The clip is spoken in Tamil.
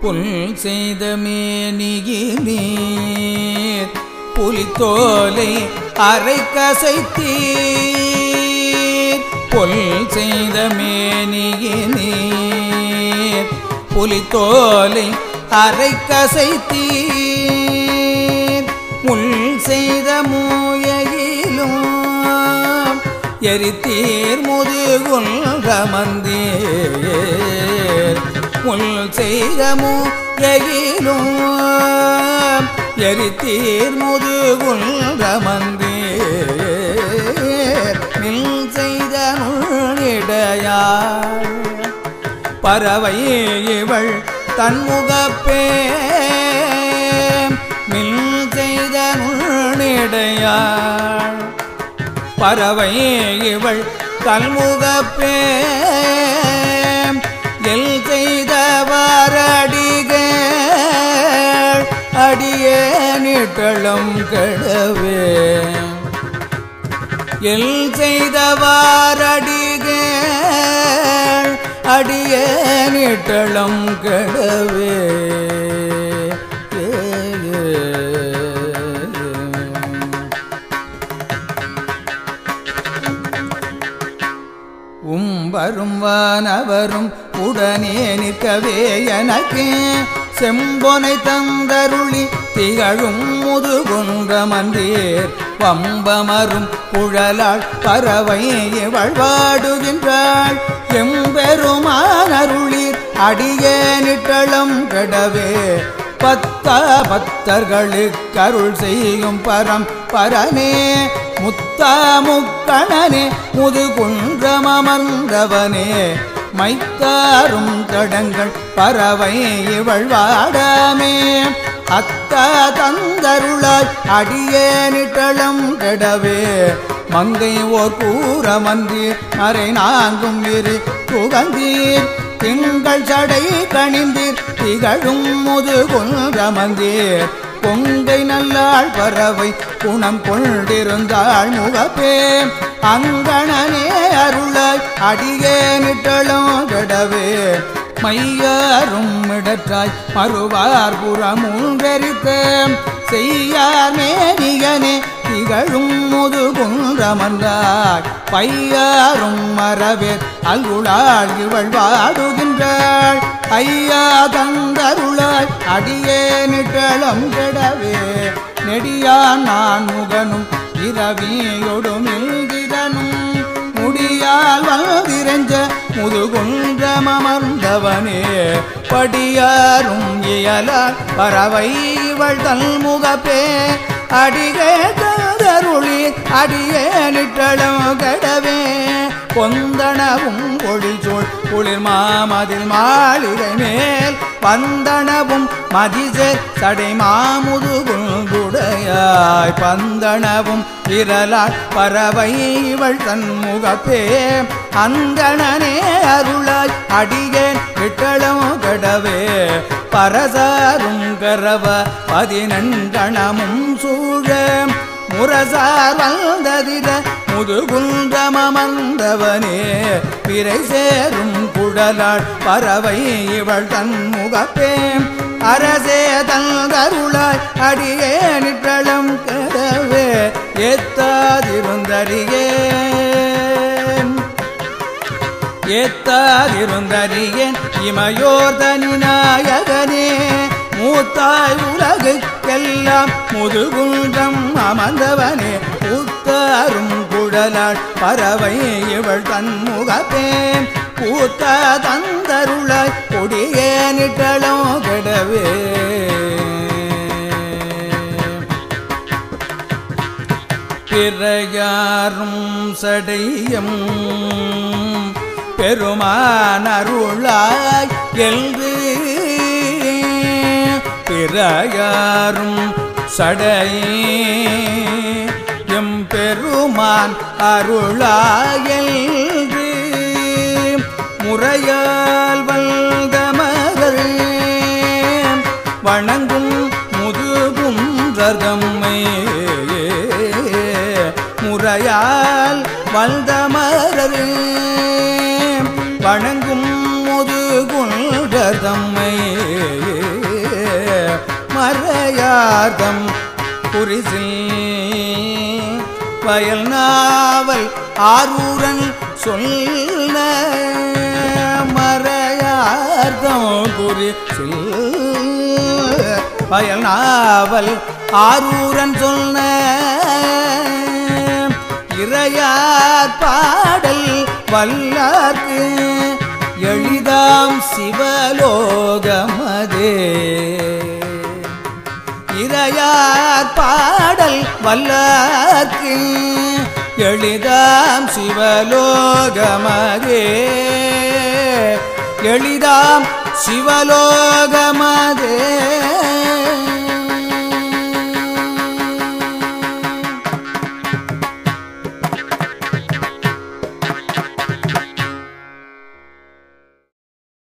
புல் செய்த மேனியிலீர் புலித்தோலை அரை கசைத்தீர். புல் செய்த மேனியிலீர் புலித்தோலை அரை கசைத்தீர். முள் செய்த மூயிலும் எரித்தீர் முதுகுல் ரமந்தீர். முள் செய்த எரித்தீர் முதுகுல் ரமந்தீர். நில் செய்த நுழையாள் பறவை இவள் தன்முகப்பே மில் செய்த நுழையாள் பறவை இவள் தன்முகப்பே நிட்டளம் கடவே. எல் செய்தவாரடிகள் அடிய நிட்டளம் கடவே. உம்பரும் வானவரும் உடனே நிற்கவே எனக்கு செம்பொனை தந்தருளி திகழும் முதுகுன்றமன்றேர் வம்பமரும் குழலாள் பறவை இவள் வாடுகின்றாள் அடியே நிட்டளம் கெடவே. பத்த பக்தர்களுக்கு அருள் செய்யும் பரம் பரமே. முத்த முக்கணனே முதுகுன்றமர்ந்தவனே மைத்தாரும் தடங்கள் பறவை இவள் வாடாமே அத்த தந்தருளாய் அடியே நிட்டளம் கெடவே மங்கை ஓர் கூறமன்றீர் அரை நாங்கும் இரு புகந்தீர். திங்கள் சடை கணிந்தீர் திகழும் முது கொன்றமந்தீர் பொங்கை நல்லாள் பறவை குணம் கொண்டிருந்தாள் முகப்பே அங்கணனே அருளாய் அடியே நிட்டளம் கெடவே மையாரும் இடற்றாய் மறுவார் புறமுன்றெரித்த செய்யார் மேனியனே திகழும் முதுகுன்றமன்றாய் பையாரும் மரவேர் அல்குளாள் இவள் வாடுகின்றாள். ஐயா தந்தருளாய் அடியே நிட்டளம் கெடவே. நெடியான் நான் முகனும் இரவியொடும் படியால் வந்திரஞ்ச முதுகுன்றமர்ந்தவனே படியாரும் இயலால் பறவை இவள் முகப்பே. அடிகே தருளி அடியே நிட்டளம் கடவே. பொந்தனவும் பொழிச்சோள் குளிர் மாமதில் மாளிகை மேல் பந்தனவும் மதிசேர் சடை மாமுதுகுடையாய் பந்தனவும் விரலால் பறவை இவள் தன் முகப்பே அந்தணனே அருளாய் அடியேன் விட்டளம் கடவே. பரசாரும் கரவ பதினண்டனமும் சூழ. முரசார் வந்ததிர முதுகுன்றமர்ந்தவனே பிறை சேரும் குடலாள் பறவை இவள் தன் முகப்பே அரசே தந்தருளாய் அடியே நிற்றளம் கடவே ஏத்தாதிருந்தறியேன். ஏத்தாதிருந்தறியேன் இமையோர்தனி நாயகனே மூத்தாய் உலகுக்கெல்லாம் முதுகுன்றம் அமர்ந்தவனே உத்தாரும் குழலாள் பறவை இவள் தன்முகத்தே. பூத்த தந்தருளாய் கொடியே நிட்டளோ கிடவே. பிறையாரும் சடையும் பெருமானருளாய் எழுது பிறையாரும் சடையே பெருமான் அருளாயல்று முறையால் வல்தமகள் வணங்கும் முதுகும் ரதம்மை முறையால் வல்தமரர் வணங்கும் முதுகுன்றதம்மை மறையாதம் குறிசில் பயல் நாவல் ஆரூரன் சொல்ல மறையார்தம் குறிசில் பயல் நாவல் ஆரூரன் சொன்ன இறையார் பாடல் வல்லாக்கு எளிதாம் சிவலோகமதே. இறையார் பாடல் வல்லார்க்கு எளிதாம் சிவலோகமதே. எளிதாம் சிவலோகமதே.